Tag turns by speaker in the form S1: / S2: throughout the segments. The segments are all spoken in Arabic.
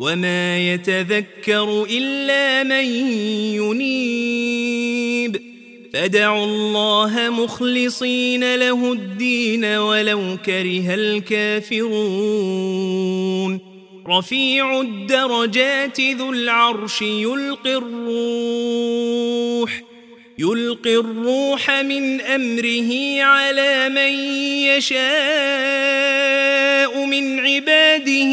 S1: وما يتذكر إلا من ينيب فدعوا الله مخلصين له الدين ولو كره الكافرون رفيع الدرجات ذو العرش يلقي الروح يلقي الروح من أمره على من يشاء من عباده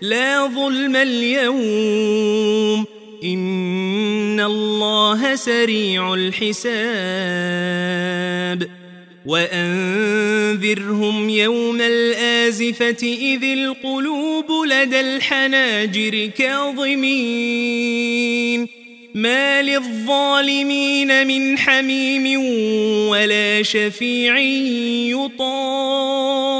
S1: لا ظلم اليوم. إن الله سريع الحساب. وأنذرهم يوم الآزفة إذ القلوب لدى الحناجر كاظمين. ما للظالمين من حميم ولا شفيع يطاع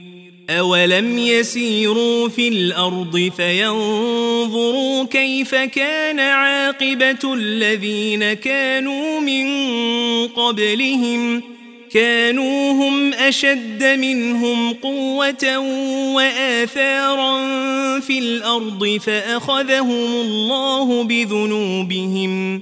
S1: أولم يسيروا في الأرض فينظروا كيف كان عاقبة الذين كانوا من قبلهم ۖ كانوا هم أشد منهم قوة وآثارا في الأرض فأخذهم الله بذنوبهم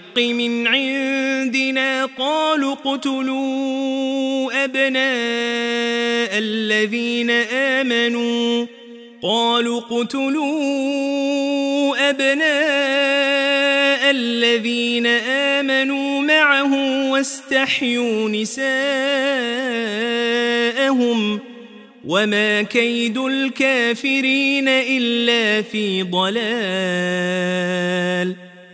S1: من عندنا قالوا اقتلوا أبناء الذين آمنوا قالوا اقتلوا أبناء الذين آمنوا معه واستحيوا نساءهم وما كيد الكافرين إلا في ضلال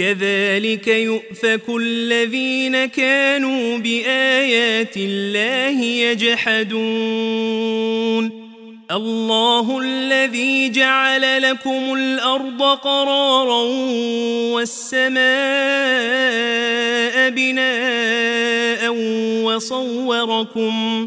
S1: كذلك يؤفك الذين كانوا بآيات الله يجحدون. الله الذي جعل لكم الأرض قرارا والسماء بناء وصوركم وصوركم